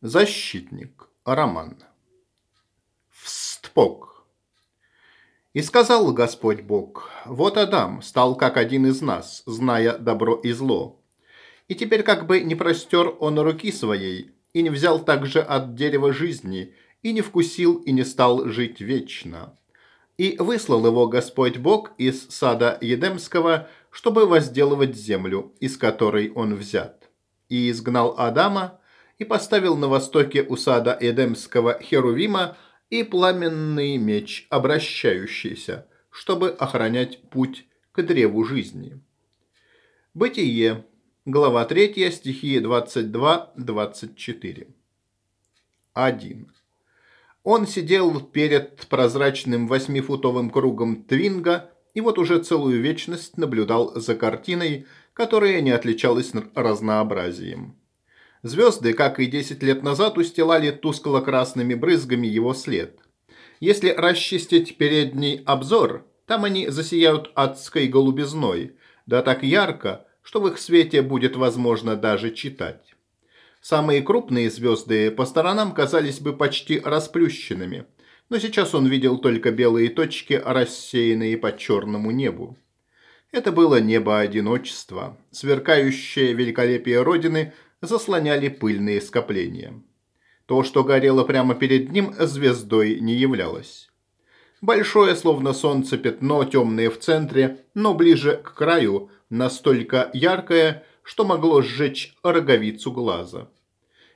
Защитник. Роман. Встпок. И сказал Господь Бог, вот Адам стал как один из нас, зная добро и зло. И теперь как бы не простер он руки своей, и не взял также от дерева жизни, и не вкусил, и не стал жить вечно. И выслал его Господь Бог из сада Едемского, чтобы возделывать землю, из которой он взят. И изгнал Адама, и поставил на востоке у сада Эдемского Херувима и пламенный меч, обращающийся, чтобы охранять путь к древу жизни. Бытие. Глава 3, стихи 22-24. 1. Он сидел перед прозрачным восьмифутовым кругом Твинга и вот уже целую вечность наблюдал за картиной, которая не отличалась разнообразием. Звезды, как и 10 лет назад, устилали тускло-красными брызгами его след. Если расчистить передний обзор, там они засияют адской голубизной, да так ярко, что в их свете будет возможно даже читать. Самые крупные звезды по сторонам казались бы почти расплющенными, но сейчас он видел только белые точки, рассеянные по черному небу. Это было небо одиночества, сверкающее великолепие Родины – заслоняли пыльные скопления. То, что горело прямо перед ним, звездой не являлось. Большое, словно солнце, пятно, темное в центре, но ближе к краю, настолько яркое, что могло сжечь роговицу глаза.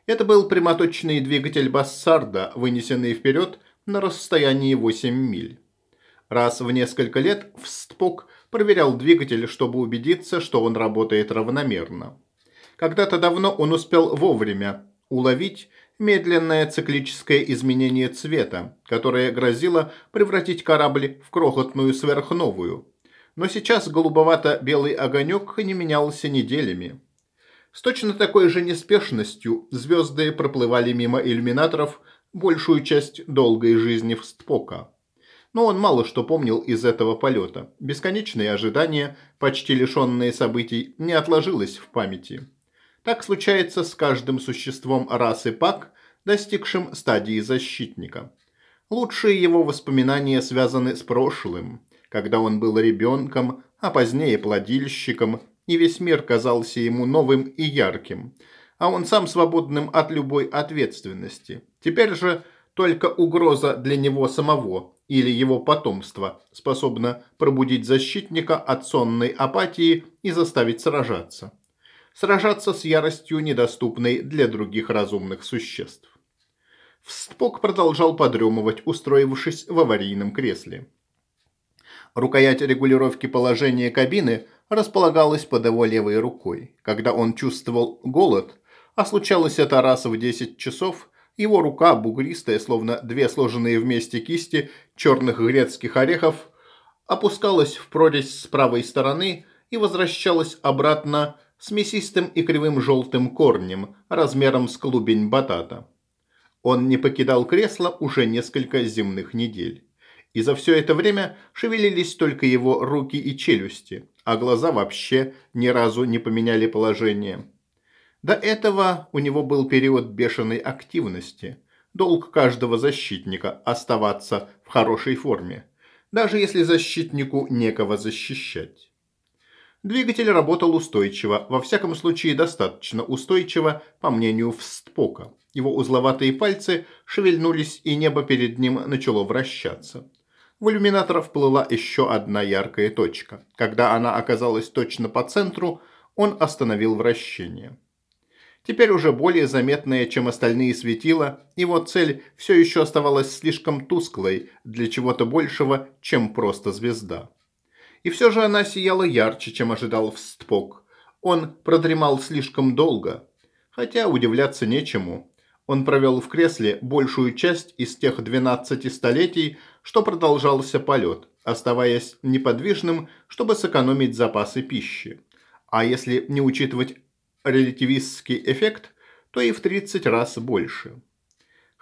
Это был прямоточный двигатель Бассарда, вынесенный вперед на расстоянии 8 миль. Раз в несколько лет Встпок проверял двигатель, чтобы убедиться, что он работает равномерно. Когда-то давно он успел вовремя уловить медленное циклическое изменение цвета, которое грозило превратить корабль в крохотную сверхновую. Но сейчас голубовато-белый огонек не менялся неделями. С точно такой же неспешностью звезды проплывали мимо иллюминаторов большую часть долгой жизни в Стпока. Но он мало что помнил из этого полета. Бесконечные ожидания, почти лишенные событий, не отложилось в памяти. Так случается с каждым существом расы Пак, достигшим стадии защитника. Лучшие его воспоминания связаны с прошлым, когда он был ребенком, а позднее плодильщиком, и весь мир казался ему новым и ярким, а он сам свободным от любой ответственности. Теперь же только угроза для него самого или его потомства способна пробудить защитника от сонной апатии и заставить сражаться сражаться с яростью, недоступной для других разумных существ. Вспок продолжал подремывать, устроившись в аварийном кресле. Рукоять регулировки положения кабины располагалась под его левой рукой. Когда он чувствовал голод, а случалось это раз в 10 часов, его рука, бугристая, словно две сложенные вместе кисти черных грецких орехов, опускалась в прорезь с правой стороны и возвращалась обратно с мясистым и кривым желтым корнем, размером с клубень батата. Он не покидал кресло уже несколько земных недель. И за все это время шевелились только его руки и челюсти, а глаза вообще ни разу не поменяли положение. До этого у него был период бешеной активности. Долг каждого защитника – оставаться в хорошей форме, даже если защитнику некого защищать. Двигатель работал устойчиво, во всяком случае достаточно устойчиво, по мнению Встпока. Его узловатые пальцы шевельнулись, и небо перед ним начало вращаться. В иллюминатор вплыла еще одна яркая точка. Когда она оказалась точно по центру, он остановил вращение. Теперь уже более заметная, чем остальные светила, его цель все еще оставалась слишком тусклой для чего-то большего, чем просто звезда. И все же она сияла ярче, чем ожидал Встпок. Он продремал слишком долго. Хотя удивляться нечему. Он провел в кресле большую часть из тех 12 столетий, что продолжался полет, оставаясь неподвижным, чтобы сэкономить запасы пищи. А если не учитывать релятивистский эффект, то и в 30 раз больше.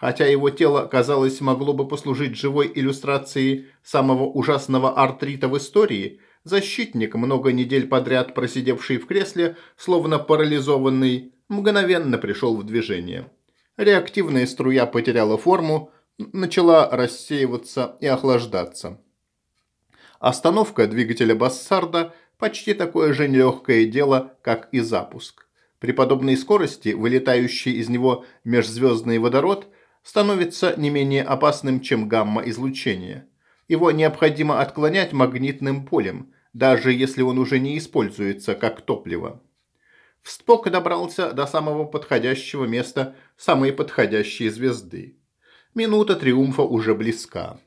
Хотя его тело, казалось, могло бы послужить живой иллюстрацией самого ужасного артрита в истории, защитник, много недель подряд просидевший в кресле, словно парализованный, мгновенно пришел в движение. реактивная струя потеряла форму, начала рассеиваться и охлаждаться. Остановка двигателя Бассарда почти такое же нелегкое дело, как и запуск. При подобной скорости вылетающий из него межзвездный водород становится не менее опасным, чем гамма-излучение. Его необходимо отклонять магнитным полем, даже если он уже не используется как топливо. Вспок добрался до самого подходящего места самой подходящей звезды. Минута триумфа уже близка.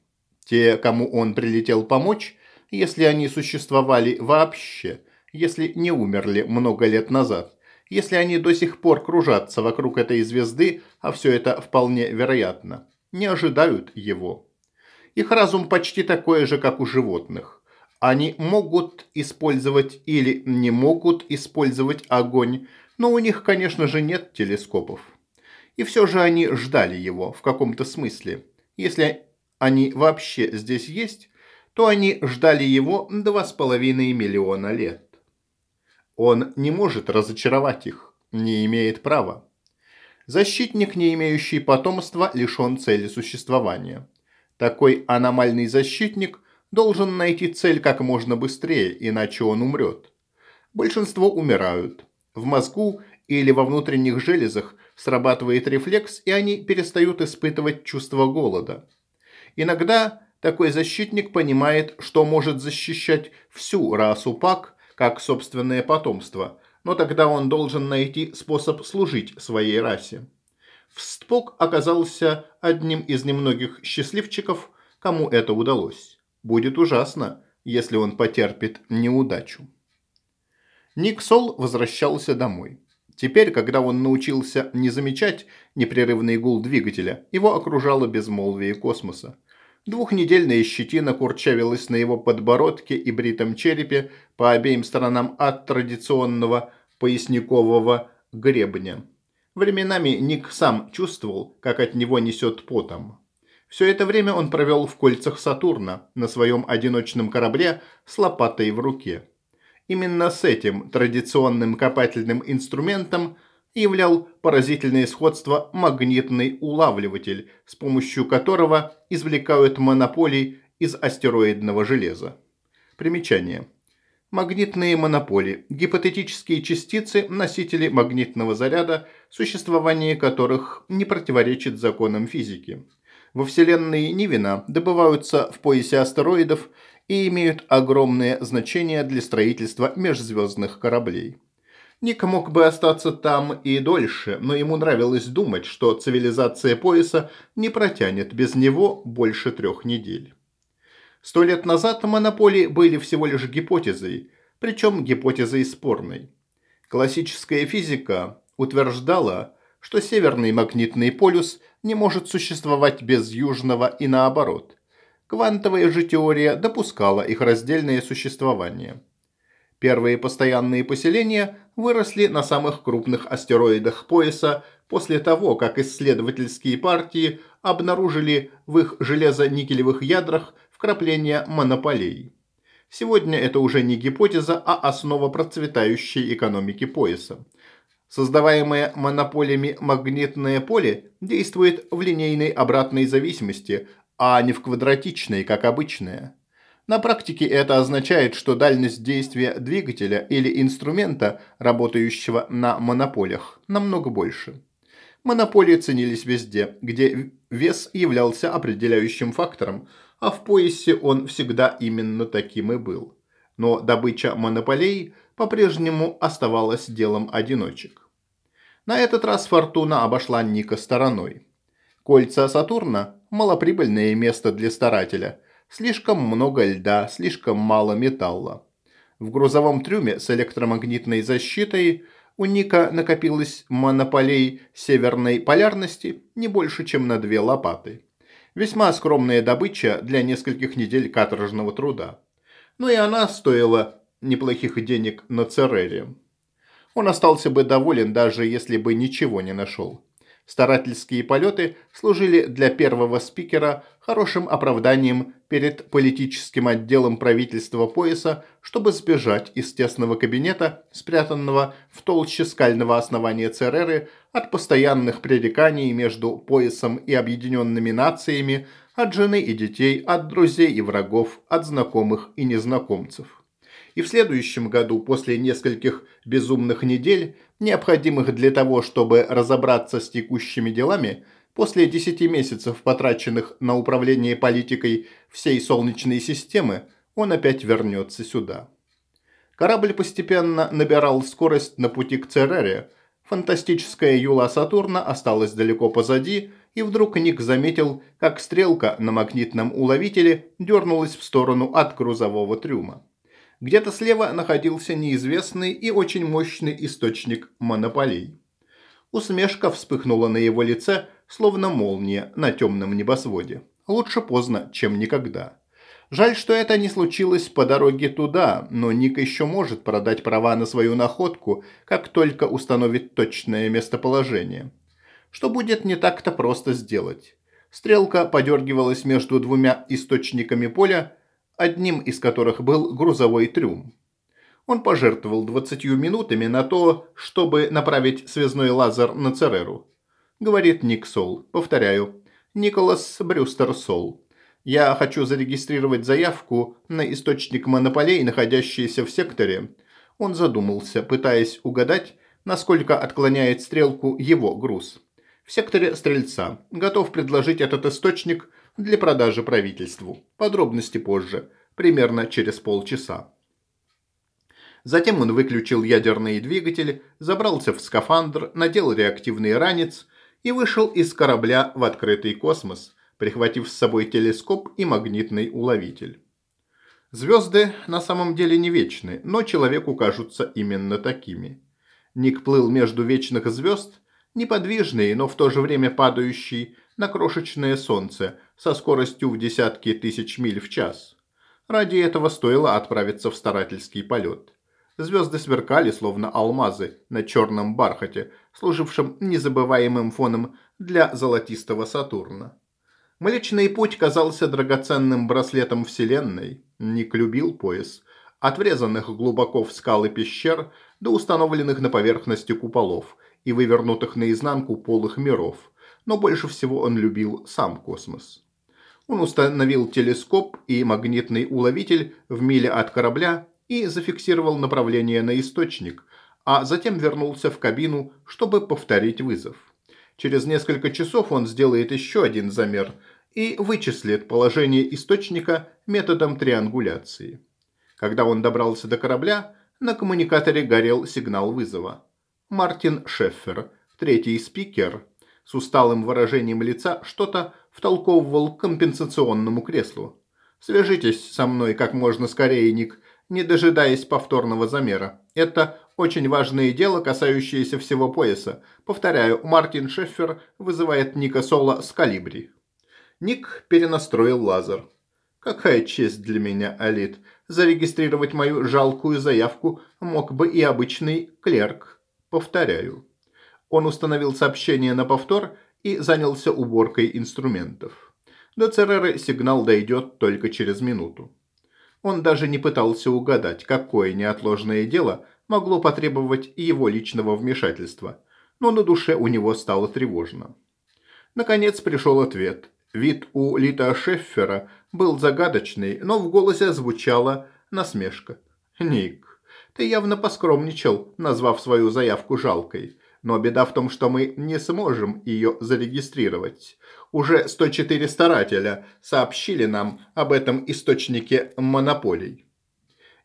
Те, кому он прилетел помочь, если они существовали вообще, если не умерли много лет назад, если они до сих пор кружатся вокруг этой звезды, а все это вполне вероятно, не ожидают его. Их разум почти такой же, как у животных. Они могут использовать или не могут использовать огонь, но у них, конечно же, нет телескопов. И все же они ждали его в каком-то смысле. Если они вообще здесь есть, то они ждали его два с половиной миллиона лет. Он не может разочаровать их, не имеет права. Защитник, не имеющий потомства, лишен цели существования. Такой аномальный защитник должен найти цель как можно быстрее, иначе он умрет. Большинство умирают. В мозгу или во внутренних железах срабатывает рефлекс, и они перестают испытывать чувство голода. Иногда такой защитник понимает, что может защищать всю расу Пак, как собственное потомство, но тогда он должен найти способ служить своей расе. Вспок оказался одним из немногих счастливчиков, кому это удалось. Будет ужасно, если он потерпит неудачу. Ник Сол возвращался домой. Теперь, когда он научился не замечать непрерывный гул двигателя, его окружало безмолвие космоса. Двухнедельная щетина курчавилась на его подбородке и бритом черепе по обеим сторонам от традиционного поясникового гребня. Временами Ник сам чувствовал, как от него несет потом. Все это время он провел в кольцах Сатурна на своем одиночном корабле с лопатой в руке. Именно с этим традиционным копательным инструментом являл поразительное сходство магнитный улавливатель, с помощью которого извлекают монополий из астероидного железа. Примечание. Магнитные монополи – гипотетические частицы, носители магнитного заряда, существование которых не противоречит законам физики во Вселенной Нивина добываются в поясе астероидов и имеют огромное значение для строительства межзвездных кораблей. Ник мог бы остаться там и дольше, но ему нравилось думать, что цивилизация пояса не протянет без него больше трех недель. Сто лет назад монополии были всего лишь гипотезой, причем гипотезой спорной. Классическая физика утверждала, что северный магнитный полюс не может существовать без южного и наоборот. Квантовая же теория допускала их раздельное существование. Первые постоянные поселения выросли на самых крупных астероидах пояса после того, как исследовательские партии обнаружили в их железо-никелевых ядрах вкрапления монополей. Сегодня это уже не гипотеза, а основа процветающей экономики пояса. Создаваемое монополиями магнитное поле действует в линейной обратной зависимости, а не в квадратичной, как обычное. На практике это означает, что дальность действия двигателя или инструмента, работающего на монополях, намного больше. Монополии ценились везде, где вес являлся определяющим фактором, а в поясе он всегда именно таким и был. Но добыча монополей по-прежнему оставалась делом одиночек. На этот раз Фортуна обошла Ника стороной. Кольца Сатурна – малоприбыльное место для старателя. Слишком много льда, слишком мало металла. В грузовом трюме с электромагнитной защитой у Ника накопилось монополей северной полярности не больше, чем на две лопаты. Весьма скромная добыча для нескольких недель каторжного труда. Но и она стоила неплохих денег на Церере. Он остался бы доволен, даже если бы ничего не нашел. Старательские полеты служили для первого спикера хорошим оправданием перед политическим отделом правительства пояса, чтобы сбежать из тесного кабинета, спрятанного в толще скального основания Цереры, от постоянных пререканий между поясом и объединенными нациями, от жены и детей, от друзей и врагов, от знакомых и незнакомцев. И в следующем году, после нескольких безумных недель, необходимых для того, чтобы разобраться с текущими делами, после 10 месяцев, потраченных на управление политикой всей Солнечной системы, он опять вернется сюда. Корабль постепенно набирал скорость на пути к Церере, фантастическая юла Сатурна осталась далеко позади, и вдруг Ник заметил, как стрелка на магнитном уловителе дернулась в сторону от грузового трюма. Где-то слева находился неизвестный и очень мощный источник монополий. Усмешка вспыхнула на его лице, словно молния на темном небосводе. Лучше поздно, чем никогда. Жаль, что это не случилось по дороге туда, но Ник еще может продать права на свою находку, как только установит точное местоположение. Что будет не так-то просто сделать. Стрелка подергивалась между двумя источниками поля, одним из которых был грузовой трюм. Он пожертвовал 20 минутами на то, чтобы направить связной лазер на Цереру. Говорит Ник Сол. Повторяю. Николас Брюстер Сол. Я хочу зарегистрировать заявку на источник монополей, находящийся в секторе. Он задумался, пытаясь угадать, насколько отклоняет стрелку его груз. В секторе Стрельца. Готов предложить этот источник – для продажи правительству. Подробности позже, примерно через полчаса. Затем он выключил ядерные двигатели, забрался в скафандр, надел реактивный ранец и вышел из корабля в открытый космос, прихватив с собой телескоп и магнитный уловитель. Звезды на самом деле не вечны, но человеку кажутся именно такими. Ник плыл между вечных звезд, неподвижный, но в то же время падающий на крошечное солнце со скоростью в десятки тысяч миль в час. Ради этого стоило отправиться в старательский полет. Звезды сверкали, словно алмазы, на черном бархате, служившем незабываемым фоном для золотистого Сатурна. Млечный путь казался драгоценным браслетом Вселенной. Ник любил пояс. От врезанных глубоко в скалы пещер до установленных на поверхности куполов и вывернутых наизнанку полых миров. Но больше всего он любил сам космос. Он установил телескоп и магнитный уловитель в миле от корабля и зафиксировал направление на источник, а затем вернулся в кабину, чтобы повторить вызов. Через несколько часов он сделает еще один замер и вычислит положение источника методом триангуляции. Когда он добрался до корабля, на коммуникаторе горел сигнал вызова. Мартин Шеффер, третий спикер, с усталым выражением лица что-то втолковывал компенсационному креслу. «Свяжитесь со мной как можно скорее, Ник, не дожидаясь повторного замера. Это очень важное дело, касающееся всего пояса. Повторяю, Мартин Шеффер вызывает Ника Соло с калибри». Ник перенастроил лазер. «Какая честь для меня, Алит. Зарегистрировать мою жалкую заявку мог бы и обычный клерк. Повторяю». Он установил сообщение на повтор и занялся уборкой инструментов. До Цереры сигнал дойдет только через минуту. Он даже не пытался угадать, какое неотложное дело могло потребовать его личного вмешательства, но на душе у него стало тревожно. Наконец пришел ответ. Вид у Лита Шеффера был загадочный, но в голосе звучала насмешка. «Ник, ты явно поскромничал, назвав свою заявку жалкой. Но беда в том, что мы не сможем ее зарегистрировать. Уже 104 старателя сообщили нам об этом источнике монополий.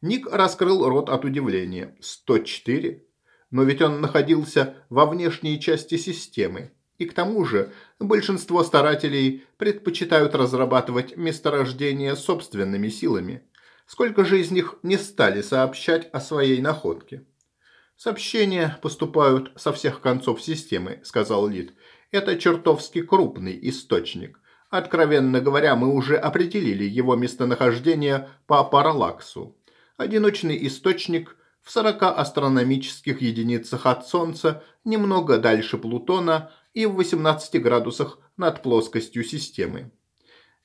Ник раскрыл рот от удивления. 104? Но ведь он находился во внешней части системы. И к тому же большинство старателей предпочитают разрабатывать месторождения собственными силами. Сколько же из них не стали сообщать о своей находке? «Сообщения поступают со всех концов системы», – сказал Лид. «Это чертовски крупный источник. Откровенно говоря, мы уже определили его местонахождение по параллаксу. Одиночный источник в 40 астрономических единицах от Солнца, немного дальше Плутона, и в 18 градусах над плоскостью системы.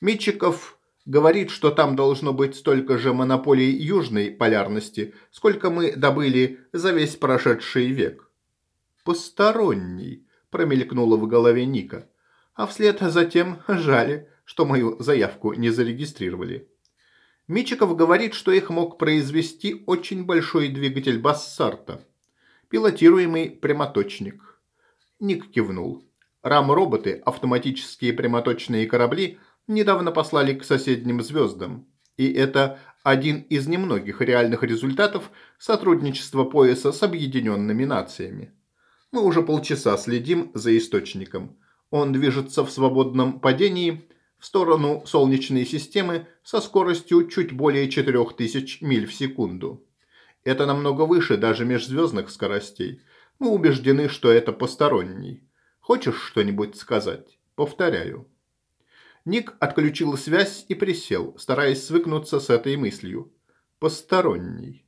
Митчиков говорит, что там должно быть столько же монополий южной полярности, сколько мы добыли за весь прошедший век. «Посторонний», – промелькнуло в голове Ника. А вслед за тем жали, что мою заявку не зарегистрировали. Мичиков говорит, что их мог произвести очень большой двигатель Бассарта, пилотируемый прямоточник. Ник кивнул. Рам-роботы, автоматические прямоточные корабли, недавно послали к соседним звездам. И это один из немногих реальных результатов сотрудничества пояса с объединенными нациями. Мы уже полчаса следим за источником. Он движется в свободном падении в сторону Солнечной системы со скоростью чуть более 4000 миль в секунду. Это намного выше даже межзвездных скоростей. Мы убеждены, что это посторонний. Хочешь что-нибудь сказать? Повторяю. Ник отключил связь и присел, стараясь свыкнуться с этой мыслью. Посторонний.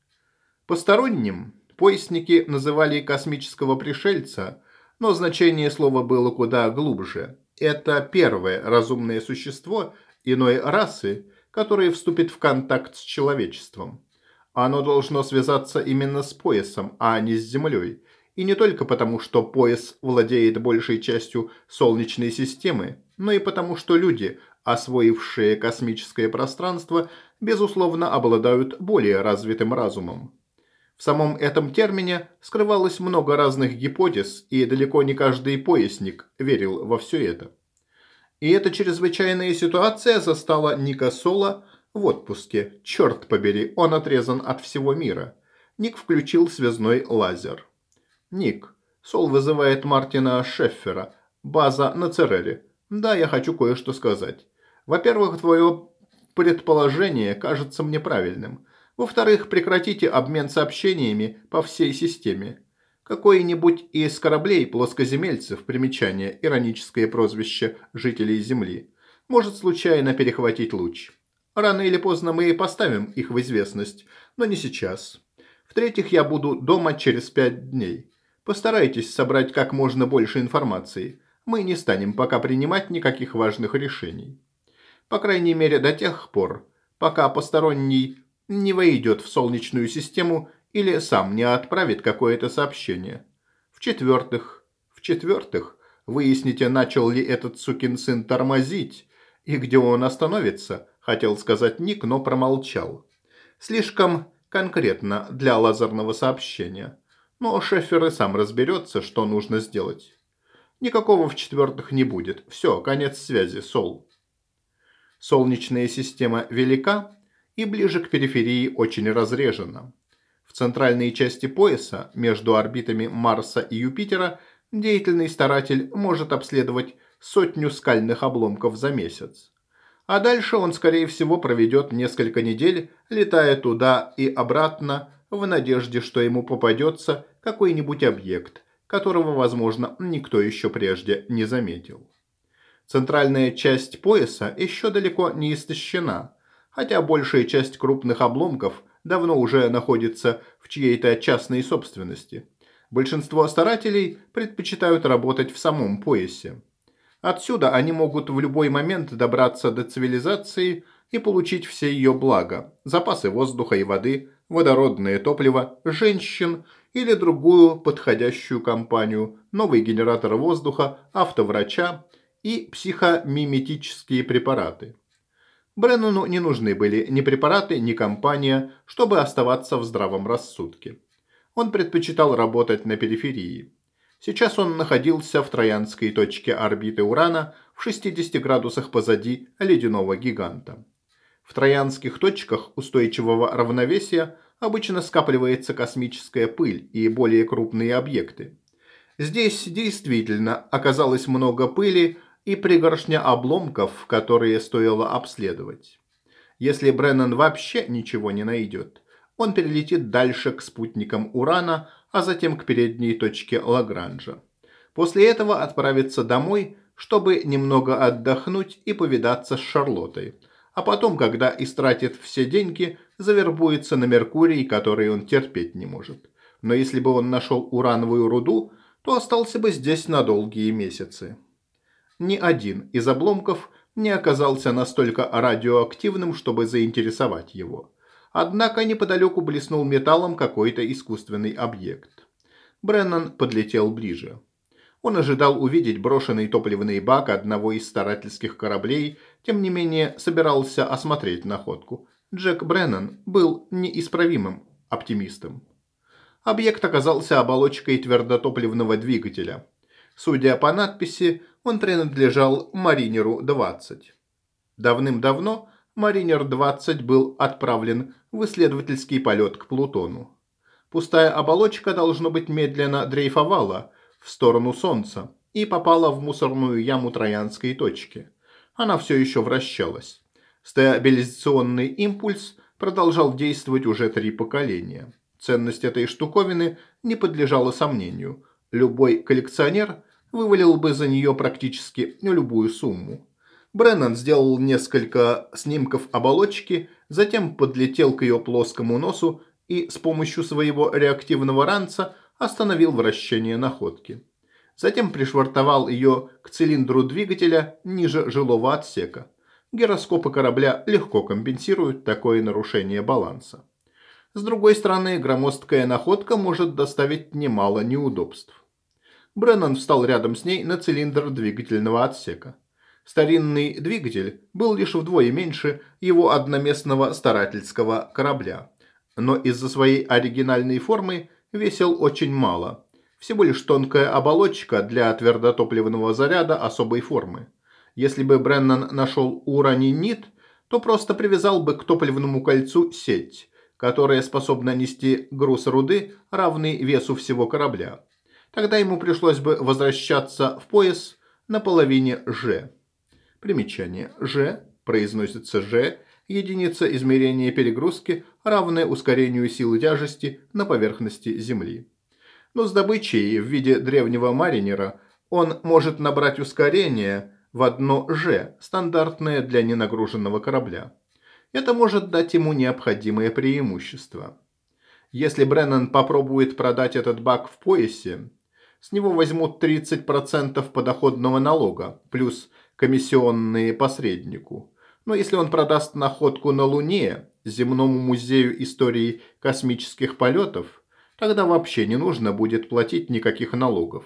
Посторонним поясники называли космического пришельца, но значение слова было куда глубже. Это первое разумное существо иной расы, которое вступит в контакт с человечеством. Оно должно связаться именно с поясом, а не с Землей. И не только потому, что пояс владеет большей частью Солнечной системы, но и потому, что люди, освоившие космическое пространство, безусловно обладают более развитым разумом. В самом этом термине скрывалось много разных гипотез, и далеко не каждый поясник верил во все это. И эта чрезвычайная ситуация застала Ника Соло в отпуске. Черт побери, он отрезан от всего мира. Ник включил связной лазер. «Ник, Сол вызывает Мартина Шеффера. База на Церере. Да, я хочу кое-что сказать. Во-первых, твое предположение кажется мне правильным. Во-вторых, прекратите обмен сообщениями по всей системе. Какой-нибудь из кораблей плоскоземельцев, примечание, ироническое прозвище жителей Земли, может случайно перехватить луч. Рано или поздно мы поставим их в известность, но не сейчас. В-третьих, я буду дома через пять дней. Постарайтесь собрать как можно больше информации. Мы не станем пока принимать никаких важных решений. По крайней мере, до тех пор, пока посторонний не войдет в Солнечную систему или сам не отправит какое-то сообщение. В-четвертых, в-четвертых, выясните, начал ли этот сукин сын тормозить, и где он остановится, хотел сказать Ник, но промолчал. Слишком конкретно для лазерного сообщения. Но Шефер и сам разберется, что нужно сделать. Никакого в-четвертых не будет. Все, конец связи, Сол. Солнечная система велика, и ближе к периферии очень разрежена. В центральной части пояса, между орбитами Марса и Юпитера, деятельный старатель может обследовать сотню скальных обломков за месяц. А дальше он, скорее всего, проведет несколько недель, летая туда и обратно, в надежде, что ему попадется какой-нибудь объект, которого, возможно, никто еще прежде не заметил. Центральная часть пояса еще далеко не истощена, хотя большая часть крупных обломков давно уже находится в чьей-то частной собственности. Большинство старателей предпочитают работать в самом поясе. Отсюда они могут в любой момент добраться до цивилизации и получить все ее блага – запасы воздуха и воды, водородное топливо, женщин или другую подходящую компанию, новый генератор воздуха, автоврача и психомиметические препараты. Бреннону не нужны были ни препараты, ни компания, чтобы оставаться в здравом рассудке. Он предпочитал работать на периферии. Сейчас он находился в троянской точке орбиты Урана в 60 градусах позади ледяного гиганта. В троянских точках устойчивого равновесия обычно скапливается космическая пыль и более крупные объекты. Здесь действительно оказалось много пыли, и пригоршня обломков, которые стоило обследовать. Если Бреннан вообще ничего не найдет, он перелетит дальше к спутникам Урана, а затем к передней точке Лагранжа. После этого отправится домой, чтобы немного отдохнуть и повидаться с Шарлоттой. А потом, когда истратит все деньги, завербуется на Меркурий, который он терпеть не может. Но если бы он нашел урановую руду, то остался бы здесь на долгие месяцы. Ни один из обломков не оказался настолько радиоактивным, чтобы заинтересовать его. Однако неподалеку блеснул металлом какой-то искусственный объект. Бреннан подлетел ближе. Он ожидал увидеть брошенный топливный бак одного из старательских кораблей, тем не менее собирался осмотреть находку. Джек Бреннан был неисправимым оптимистом. Объект оказался оболочкой твердотопливного двигателя. Судя по надписи, он принадлежал Маринеру-20. Давным-давно Маринер-20 был отправлен в исследовательский полет к Плутону. Пустая оболочка, должно быть, медленно дрейфовала – в сторону Солнца и попала в мусорную яму Троянской точки. Она все еще вращалась. Стабилизационный импульс продолжал действовать уже три поколения. Ценность этой штуковины не подлежала сомнению. Любой коллекционер вывалил бы за нее практически любую сумму. Бреннан сделал несколько снимков оболочки, затем подлетел к ее плоскому носу и с помощью своего реактивного ранца остановил вращение находки. Затем пришвартовал ее к цилиндру двигателя ниже жилого отсека. Гироскопы корабля легко компенсируют такое нарушение баланса. С другой стороны, громоздкая находка может доставить немало неудобств. Бреннан встал рядом с ней на цилиндр двигательного отсека. Старинный двигатель был лишь вдвое меньше его одноместного старательского корабля. Но из-за своей оригинальной формы весил очень мало. Всего лишь тонкая оболочка для твердотопливного заряда особой формы. Если бы Бреннан нашел уранинит, то просто привязал бы к топливному кольцу сеть, которая способна нести груз руды, равный весу всего корабля. Тогда ему пришлось бы возвращаться в пояс на половине «Ж». Примечание «Ж» произносится «Ж», единица измерения перегрузки, равная ускорению силы тяжести на поверхности Земли. Но с добычей в виде древнего маринера он может набрать ускорение в одно «Ж», стандартное для ненагруженного корабля. Это может дать ему необходимое преимущество. Если Бреннан попробует продать этот бак в поясе, с него возьмут 30% подоходного налога, плюс комиссионные посреднику. Но если он продаст находку на Луне, земному музею истории космических полетов, тогда вообще не нужно будет платить никаких налогов.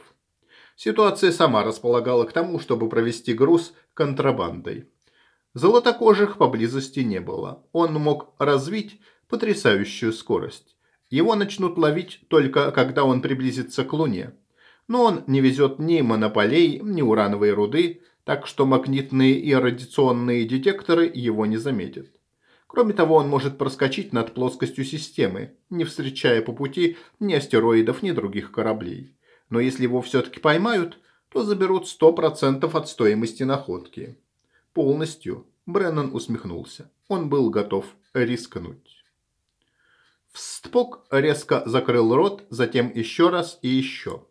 Ситуация сама располагала к тому, чтобы провести груз контрабандой. Золотокожих поблизости не было. Он мог развить потрясающую скорость. Его начнут ловить только когда он приблизится к Луне. Но он не везет ни монополей, ни урановой руды, так что магнитные и радиационные детекторы его не заметят. Кроме того, он может проскочить над плоскостью системы, не встречая по пути ни астероидов, ни других кораблей. Но если его все-таки поймают, то заберут 100% от стоимости находки. Полностью. Бреннан усмехнулся. Он был готов рискнуть. Встпок резко закрыл рот, затем еще раз и еще.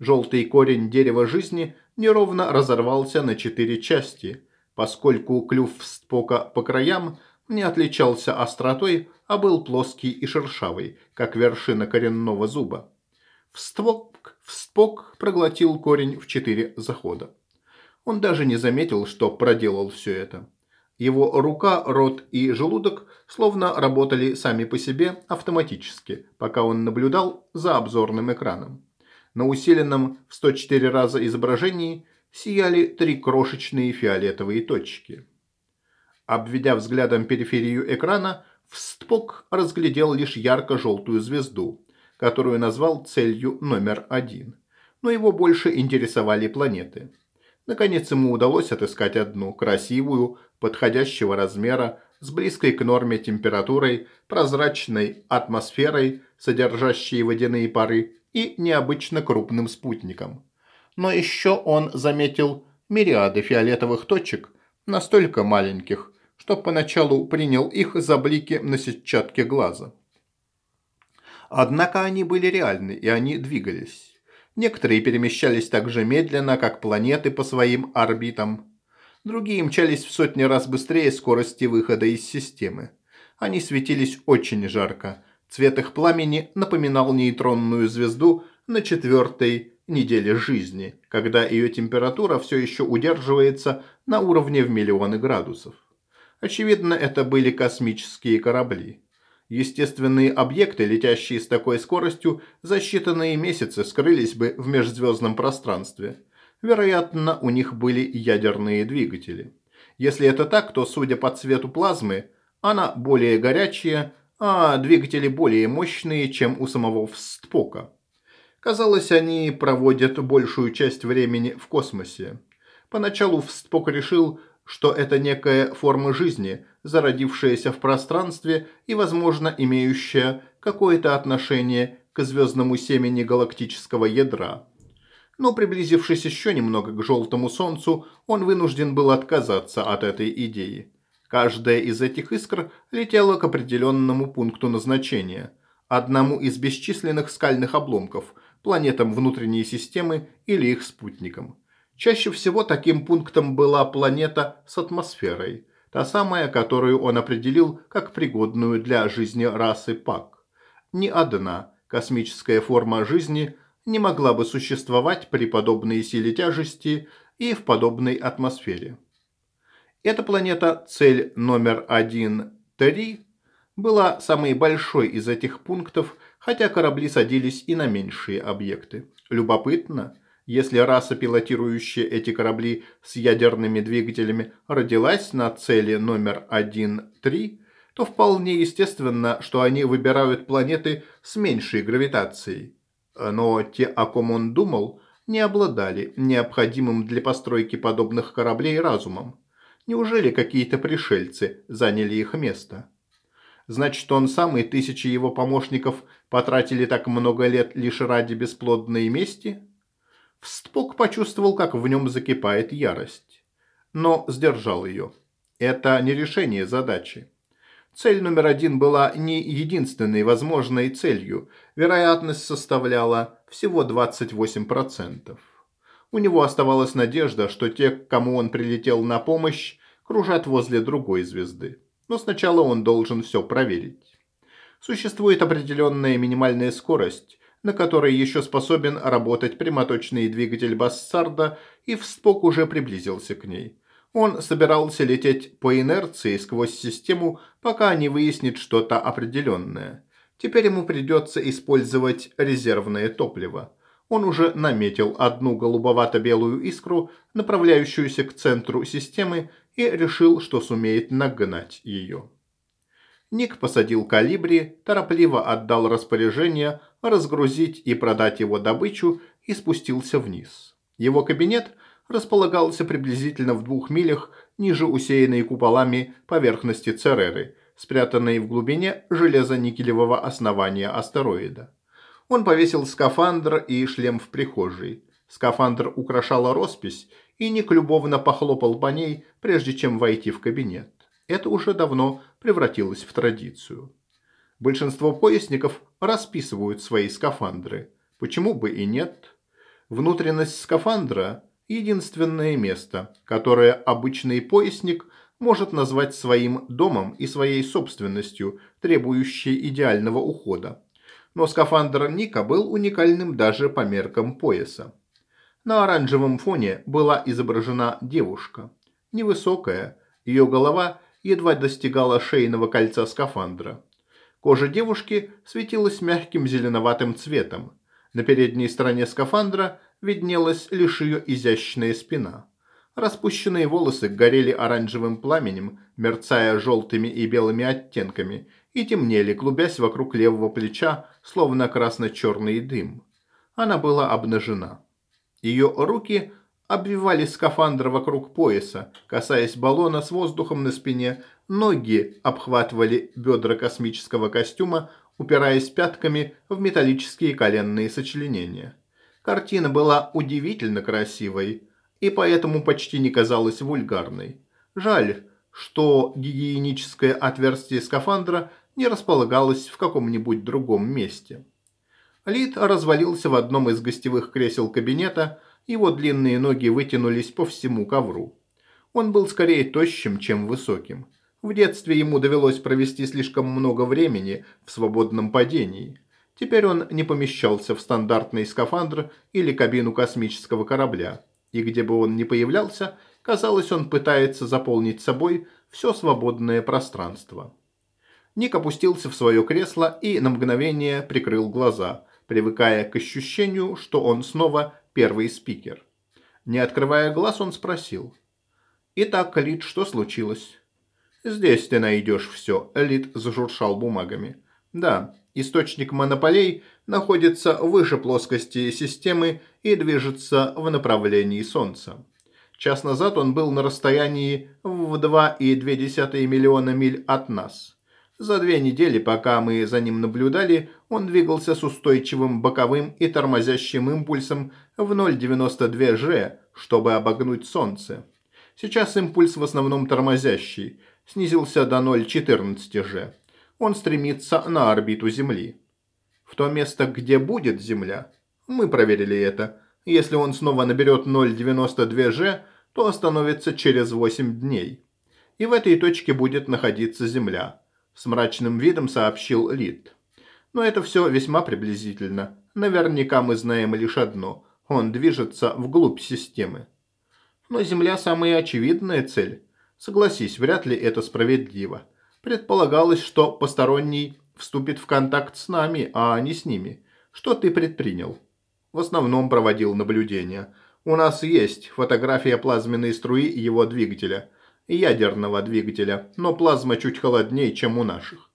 Желтый корень дерева жизни неровно разорвался на четыре части, поскольку клюв Спока по краям не отличался остротой, а был плоский и шершавый, как вершина коренного зуба. Вспок, вспок проглотил корень в четыре захода. Он даже не заметил, что проделал все это. Его рука, рот и желудок словно работали сами по себе автоматически, пока он наблюдал за обзорным экраном. На усиленном в 104 раза изображении сияли три крошечные фиолетовые точки. Обведя взглядом периферию экрана, Встпок разглядел лишь ярко-желтую звезду, которую назвал целью номер один. Но его больше интересовали планеты. Наконец ему удалось отыскать одну, красивую, подходящего размера, с близкой к норме температурой, прозрачной атмосферой, содержащей водяные пары, и необычно крупным спутником. Но еще он заметил мириады фиолетовых точек, настолько маленьких, что поначалу принял их за блики на сетчатке глаза. Однако они были реальны, и они двигались. Некоторые перемещались так же медленно, как планеты по своим орбитам. Другие мчались в сотни раз быстрее скорости выхода из системы. Они светились очень жарко, Цвет их пламени напоминал нейтронную звезду на четвертой недели жизни, когда ее температура все еще удерживается на уровне в миллионы градусов. Очевидно, это были космические корабли. Естественные объекты, летящие с такой скоростью, за считанные месяцы скрылись бы в межзвездном пространстве. Вероятно, у них были ядерные двигатели. Если это так, то, судя по цвету плазмы, она более горячая, а двигатели более мощные, чем у самого Встпока. Казалось, они проводят большую часть времени в космосе. Поначалу Встпок решил, что это некая форма жизни, зародившаяся в пространстве и, возможно, имеющая какое-то отношение к звездному семени галактического ядра. Но приблизившись еще немного к желтому солнцу, он вынужден был отказаться от этой идеи. Каждая из этих искр летела к определенному пункту назначения, одному из бесчисленных скальных обломков, планетам внутренней системы или их спутникам. Чаще всего таким пунктом была планета с атмосферой, та самая, которую он определил как пригодную для жизни расы Пак. Ни одна космическая форма жизни не могла бы существовать при подобной силе тяжести и в подобной атмосфере. Эта планета, цель номер 1-3, была самой большой из этих пунктов, хотя корабли садились и на меньшие объекты. Любопытно – если раса, пилотирующая эти корабли с ядерными двигателями, родилась на цели номер 1-3, то вполне естественно, что они выбирают планеты с меньшей гравитацией. Но те, о ком он думал, не обладали необходимым для постройки подобных кораблей разумом. Неужели какие-то пришельцы заняли их место? Значит, он сам и тысячи его помощников потратили так много лет лишь ради бесплодной мести? Вспок почувствовал, как в нем закипает ярость. Но сдержал ее. Это не решение задачи. Цель номер один была не единственной возможной целью. Вероятность составляла всего 28%. У него оставалась надежда, что те, кому он прилетел на помощь, кружат возле другой звезды. Но сначала он должен все проверить. Существует определенная минимальная скорость, на которой еще способен работать прямоточный двигатель Бассарда, и Вспок уже приблизился к ней. Он собирался лететь по инерции сквозь систему, пока не выяснит что-то определенное. Теперь ему придется использовать резервное топливо. Он уже наметил одну голубовато-белую искру, направляющуюся к центру системы, и решил, что сумеет нагнать ее. Ник посадил калибри, торопливо отдал распоряжение разгрузить и продать его добычу и спустился вниз. Его кабинет располагался приблизительно в двух милях ниже усеянной куполами поверхности Цереры, спрятанной в глубине железо-никелевого основания астероида. Он повесил скафандр и шлем в прихожей. Скафандр украшала роспись, и Ник любовно похлопал по ней, прежде чем войти в кабинет. Это уже давно превратилось в традицию. Большинство поясников расписывают свои скафандры. Почему бы и нет? Внутренность скафандра – единственное место, которое обычный поясник может назвать своим домом и своей собственностью, требующей идеального ухода. Но скафандр Ника был уникальным даже по меркам пояса. На оранжевом фоне была изображена девушка. Невысокая, ее голова едва достигала шейного кольца скафандра. Кожа девушки светилась мягким зеленоватым цветом. На передней стороне скафандра виднелась лишь ее изящная спина. Распущенные волосы горели оранжевым пламенем, мерцая желтыми и белыми оттенками, и темнели, клубясь вокруг левого плеча, словно красно-черный дым. Она была обнажена. Ее руки обвивали скафандр вокруг пояса, касаясь баллона с воздухом на спине, ноги обхватывали бедра космического костюма, упираясь пятками в металлические коленные сочленения. Картина была удивительно красивой и поэтому почти не казалась вульгарной. Жаль, что гигиеническое отверстие скафандра не располагалось в каком-нибудь другом месте. Лид развалился в одном из гостевых кресел кабинета, его длинные ноги вытянулись по всему ковру. Он был скорее тощим, чем высоким. В детстве ему довелось провести слишком много времени в свободном падении. Теперь он не помещался в стандартный скафандр или кабину космического корабля. И где бы он ни появлялся, казалось, он пытается заполнить собой все свободное пространство. Ник опустился в свое кресло и на мгновение прикрыл глаза, привыкая к ощущению, что он снова первый спикер. Не открывая глаз, он спросил. «Итак, Лид, что случилось?» «Здесь ты найдешь все», – Лид зажуршал бумагами. «Да, источник монополей находится выше плоскости системы и движется в направлении Солнца. Час назад он был на расстоянии в 2,2 миллиона миль от нас. За две недели, пока мы за ним наблюдали, он двигался с устойчивым боковым и тормозящим импульсом в 0,92 G, чтобы обогнуть Солнце. Сейчас импульс в основном тормозящий, снизился до 0,14 G. Он стремится на орбиту Земли. В то место, где будет Земля, мы проверили это. Если он снова наберет 0,92 G, то остановится через 8 дней. И в этой точке будет находиться Земля с мрачным видом сообщил Лид. Но это все весьма приблизительно. Наверняка мы знаем лишь одно. Он движется вглубь системы. Но Земля самая очевидная цель. Согласись, вряд ли это справедливо. Предполагалось, что посторонний вступит в контакт с нами, а не с ними. Что ты предпринял? В основном проводил наблюдения. У нас есть фотография плазменной струи его двигателя – ядерного двигателя, но плазма чуть холоднее, чем у наших.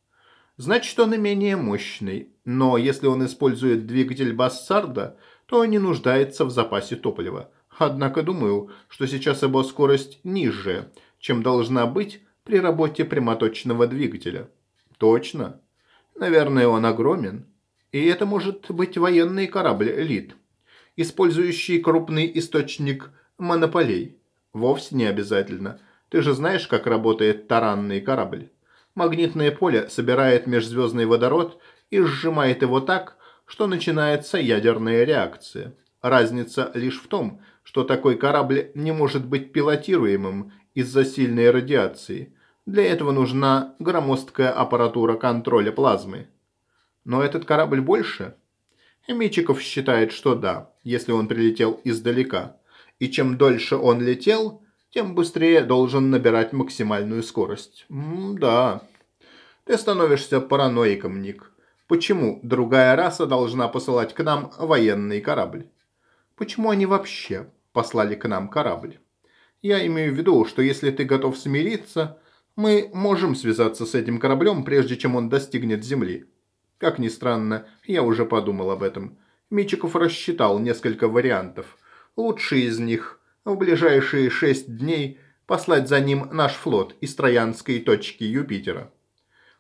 Значит, он и менее мощный, но если он использует двигатель Бассарда, то не нуждается в запасе топлива. Однако думаю, что сейчас его скорость ниже, чем должна быть при работе прямоточного двигателя. Точно. Наверное, он огромен. И это может быть военный корабль «Элит», использующий крупный источник монополей. Вовсе не обязательно – ты же знаешь, как работает таранный корабль? Магнитное поле собирает межзвездный водород и сжимает его так, что начинается ядерная реакция. Разница лишь в том, что такой корабль не может быть пилотируемым из-за сильной радиации. Для этого нужна громоздкая аппаратура контроля плазмы. Но этот корабль больше? Мичиков считает, что да, если он прилетел издалека. И чем дольше он летел, тем быстрее должен набирать максимальную скорость. М да. Ты становишься параноиком, Ник. Почему другая раса должна посылать к нам военный корабль? Почему они вообще послали к нам корабль? Я имею в виду, что если ты готов смириться, мы можем связаться с этим кораблем, прежде чем он достигнет Земли. Как ни странно, я уже подумал об этом. Мичиков рассчитал несколько вариантов. Лучший из них в ближайшие шесть дней послать за ним наш флот из Троянской точки Юпитера.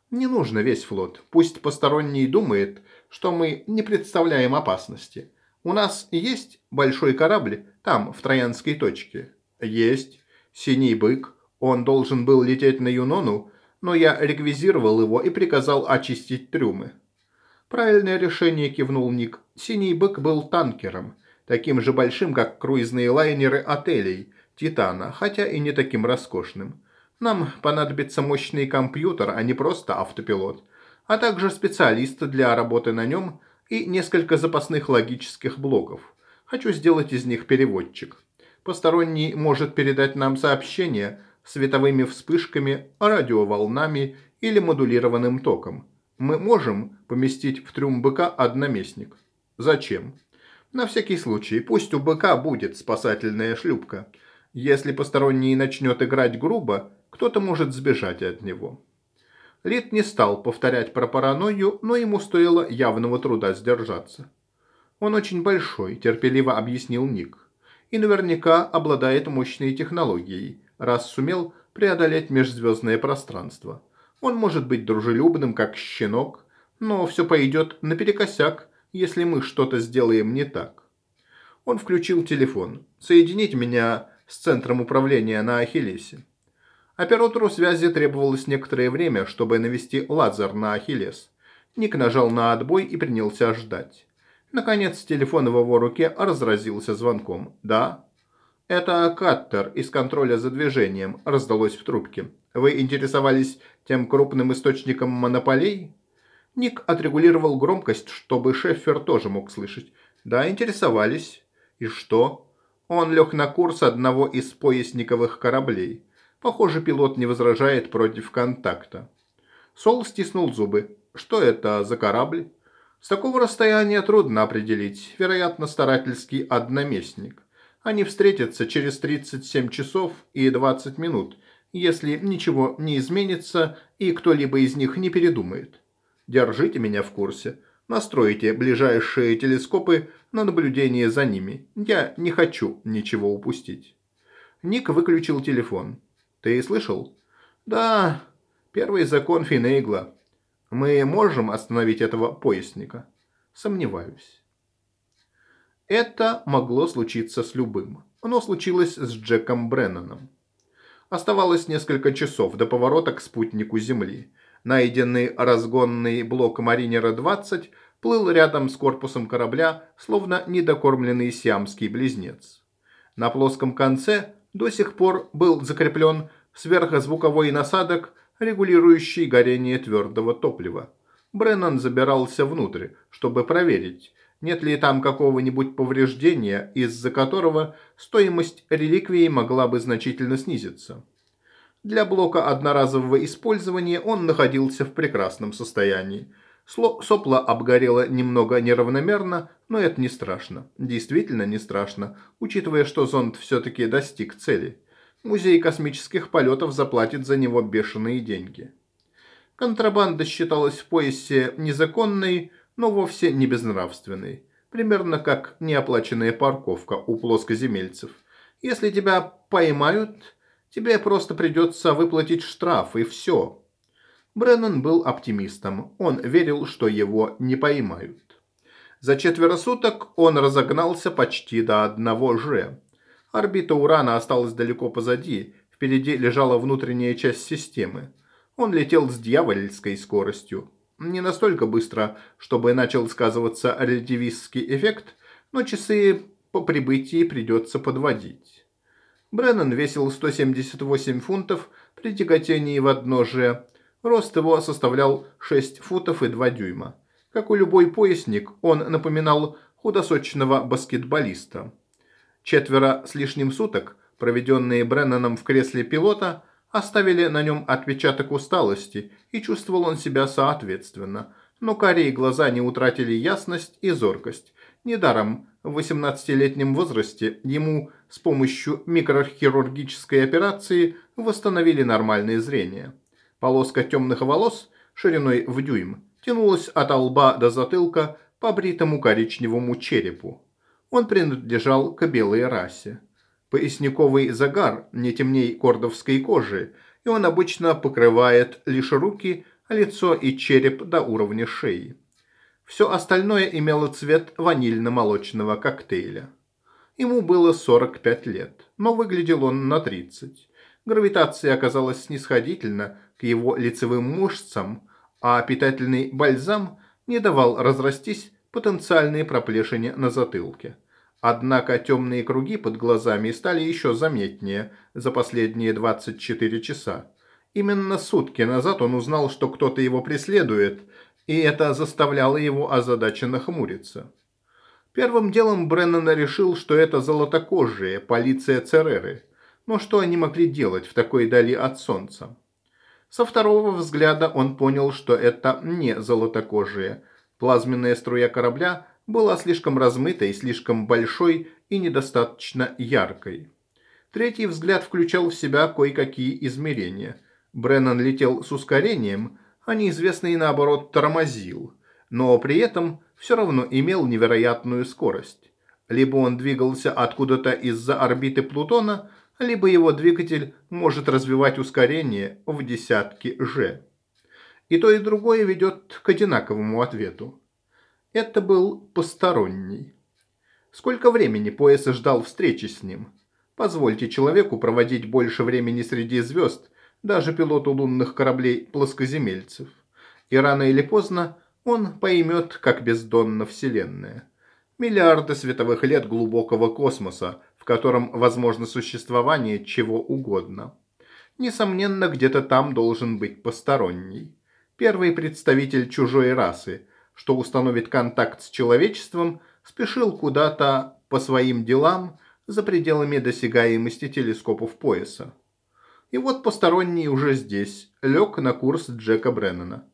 Не нужно весь флот. Пусть посторонний думает, что мы не представляем опасности. У нас есть большой корабль там, в Троянской точке? Есть. Синий бык. Он должен был лететь на Юнону, но я реквизировал его и приказал очистить трюмы. Правильное решение кивнул Ник. Синий бык был танкером таким же большим, как круизные лайнеры отелей «Титана», хотя и не таким роскошным. Нам понадобится мощный компьютер, а не просто автопилот, а также специалисты для работы на нем и несколько запасных логических блоков. Хочу сделать из них переводчик. Посторонний может передать нам сообщения световыми вспышками, радиоволнами или модулированным током. Мы можем поместить в трюм быка одноместник. Зачем? На всякий случай, пусть у быка будет спасательная шлюпка. Если посторонний начнет играть грубо, кто-то может сбежать от него. Лид не стал повторять про паранойю, но ему стоило явного труда сдержаться. Он очень большой, терпеливо объяснил Ник. И наверняка обладает мощной технологией, раз сумел преодолеть межзвездное пространство. Он может быть дружелюбным, как щенок, но все пойдет наперекосяк, если мы что-то сделаем не так. Он включил телефон. «Соединить меня с центром управления на Ахиллесе». Оператору связи требовалось некоторое время, чтобы навести лазер на Ахиллес. Ник нажал на отбой и принялся ждать. Наконец, телефон в его руке разразился звонком. «Да?» «Это Каттер из контроля за движением», – раздалось в трубке. «Вы интересовались тем крупным источником монополей?» Ник отрегулировал громкость, чтобы Шеффер тоже мог слышать. Да, интересовались. И что? Он лег на курс одного из поясниковых кораблей. Похоже, пилот не возражает против контакта. Сол стиснул зубы. Что это за корабль? С такого расстояния трудно определить. Вероятно, старательский одноместник. Они встретятся через 37 часов и 20 минут, если ничего не изменится и кто-либо из них не передумает. Держите меня в курсе. Настройте ближайшие телескопы на наблюдение за ними. Я не хочу ничего упустить. Ник выключил телефон. Ты слышал? Да, первый закон Финейгла. Мы можем остановить этого поясника? Сомневаюсь. Это могло случиться с любым. Оно случилось с Джеком Бреннаном. Оставалось несколько часов до поворота к спутнику Земли – Найденный разгонный блок Маринера-20 плыл рядом с корпусом корабля, словно недокормленный сиамский близнец. На плоском конце до сих пор был закреплен сверхзвуковой насадок, регулирующий горение твердого топлива. Бреннан забирался внутрь, чтобы проверить, нет ли там какого-нибудь повреждения, из-за которого стоимость реликвии могла бы значительно снизиться. Для блока одноразового использования он находился в прекрасном состоянии. Сопло обгорело немного неравномерно, но это не страшно. Действительно не страшно, учитывая, что зонд все-таки достиг цели. Музей космических полетов заплатит за него бешеные деньги. Контрабанда считалась в поясе незаконной, но вовсе не безнравственной. Примерно как неоплаченная парковка у плоскоземельцев. Если тебя поймают, Тебе просто придется выплатить штраф, и все». Бреннан был оптимистом. Он верил, что его не поймают. За четверо суток он разогнался почти до одного же. Орбита Урана осталась далеко позади, впереди лежала внутренняя часть системы. Он летел с дьявольской скоростью. Не настолько быстро, чтобы начал сказываться релятивистский эффект, но часы по прибытии придется подводить. Бреннан весил 178 фунтов при тяготении в одно же. Рост его составлял 6 футов и 2 дюйма. Как у любой поясник, он напоминал худосочного баскетболиста. Четверо с лишним суток, проведенные Бреннаном в кресле пилота, оставили на нем отпечаток усталости, и чувствовал он себя соответственно. Но карие глаза не утратили ясность и зоркость. Недаром в 18-летнем возрасте ему с помощью микрохирургической операции восстановили нормальное зрение. Полоска темных волос шириной в дюйм тянулась от лба до затылка по бритому коричневому черепу. Он принадлежал к белой расе. Поясниковый загар не темней кордовской кожи, и он обычно покрывает лишь руки, лицо и череп до уровня шеи. Все остальное имело цвет ванильно-молочного коктейля. Ему было 45 лет, но выглядел он на 30. Гравитация оказалась снисходительна к его лицевым мышцам, а питательный бальзам не давал разрастись потенциальные проплешины на затылке. Однако темные круги под глазами стали еще заметнее за последние 24 часа. Именно сутки назад он узнал, что кто-то его преследует – и это заставляло его озадаченно хмуриться. Первым делом Бреннан решил, что это золотокожие, полиция Цереры. Но что они могли делать в такой дали от солнца? Со второго взгляда он понял, что это не золотокожие. Плазменная струя корабля была слишком размытой, слишком большой и недостаточно яркой. Третий взгляд включал в себя кое-какие измерения. Бреннан летел с ускорением, а неизвестный, наоборот, тормозил, но при этом все равно имел невероятную скорость. Либо он двигался откуда-то из-за орбиты Плутона, либо его двигатель может развивать ускорение в десятки g. И то, и другое ведет к одинаковому ответу. Это был посторонний. Сколько времени пояс ждал встречи с ним? Позвольте человеку проводить больше времени среди звезд, даже пилоту лунных кораблей плоскоземельцев. И рано или поздно он поймет, как бездонна Вселенная. Миллиарды световых лет глубокого космоса, в котором возможно существование чего угодно. Несомненно, где-то там должен быть посторонний. Первый представитель чужой расы, что установит контакт с человечеством, спешил куда-то по своим делам за пределами досягаемости телескопов пояса. И вот посторонний уже здесь, лег на курс Джека Бреннана.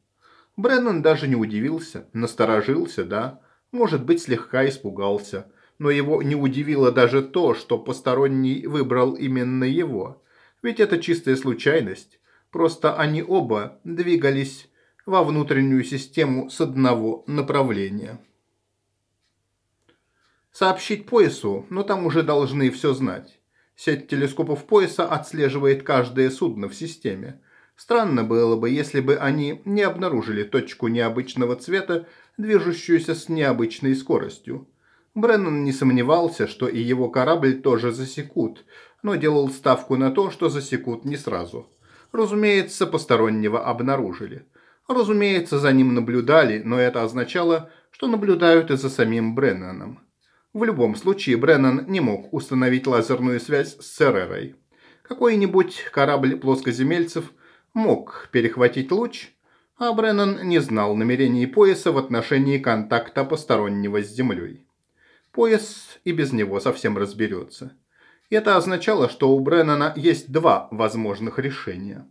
Бреннан даже не удивился, насторожился, да, может быть, слегка испугался, но его не удивило даже то, что посторонний выбрал именно его. Ведь это чистая случайность. Просто они оба двигались во внутреннюю систему с одного направления. Сообщить поясу, но там уже должны все знать. Сеть телескопов пояса отслеживает каждое судно в системе. Странно было бы, если бы они не обнаружили точку необычного цвета, движущуюся с необычной скоростью. Бреннан не сомневался, что и его корабль тоже засекут, но делал ставку на то, что засекут не сразу. Разумеется, постороннего обнаружили. Разумеется, за ним наблюдали, но это означало, что наблюдают и за самим Бреннаном. В любом случае, Бреннан не мог установить лазерную связь с Церерой. Какой-нибудь корабль плоскоземельцев мог перехватить луч, а Бреннан не знал намерений пояса в отношении контакта постороннего с Землей. Пояс и без него совсем разберется. Это означало, что у Бреннана есть два возможных решения.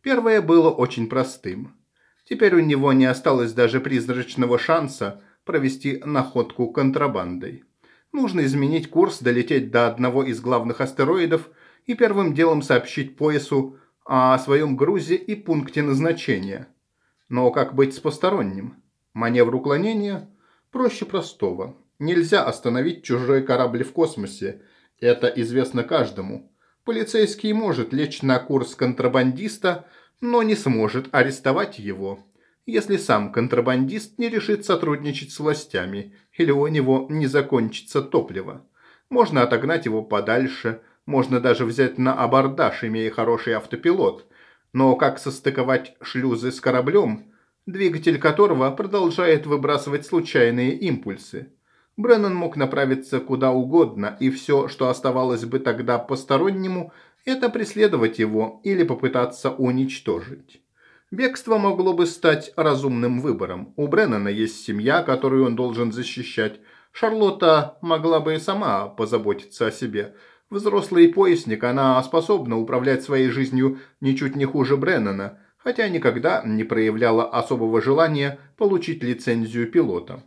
Первое было очень простым. Теперь у него не осталось даже призрачного шанса провести находку контрабандой. Нужно изменить курс, долететь до одного из главных астероидов и первым делом сообщить поясу о своем грузе и пункте назначения. Но как быть с посторонним? Маневр уклонения проще простого. Нельзя остановить чужой корабль в космосе. Это известно каждому. Полицейский может лечь на курс контрабандиста, но не сможет арестовать его, если сам контрабандист не решит сотрудничать с властями или у него не закончится топливо. Можно отогнать его подальше, можно даже взять на абордаж, имея хороший автопилот. Но как состыковать шлюзы с кораблем, двигатель которого продолжает выбрасывать случайные импульсы? Бреннан мог направиться куда угодно, и все, что оставалось бы тогда постороннему, это преследовать его или попытаться уничтожить. Бегство могло бы стать разумным выбором. У Бреннана есть семья, которую он должен защищать. Шарлотта могла бы и сама позаботиться о себе. Взрослый поясник, она способна управлять своей жизнью ничуть не хуже Бреннана, хотя никогда не проявляла особого желания получить лицензию пилота.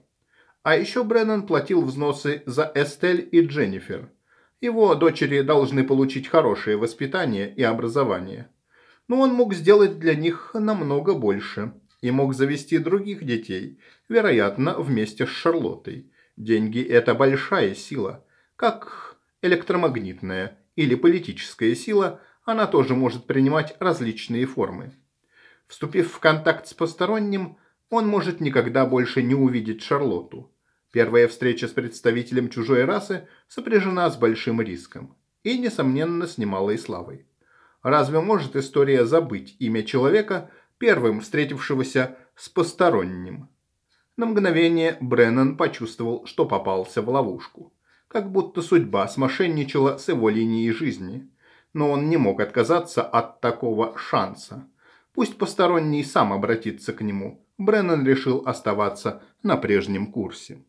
А еще Бреннан платил взносы за Эстель и Дженнифер. Его дочери должны получить хорошее воспитание и образование. Но он мог сделать для них намного больше. И мог завести других детей, вероятно, вместе с Шарлоттой. Деньги – это большая сила. Как электромагнитная или политическая сила, она тоже может принимать различные формы. Вступив в контакт с посторонним, он может никогда больше не увидеть Шарлотту. Первая встреча с представителем чужой расы сопряжена с большим риском и, несомненно, с немалой славой. Разве может история забыть имя человека, первым встретившегося с посторонним? На мгновение Бреннан почувствовал, что попался в ловушку. Как будто судьба смошенничала с его линией жизни. Но он не мог отказаться от такого шанса. Пусть посторонний сам обратится к нему. Бреннан решил оставаться на прежнем курсе.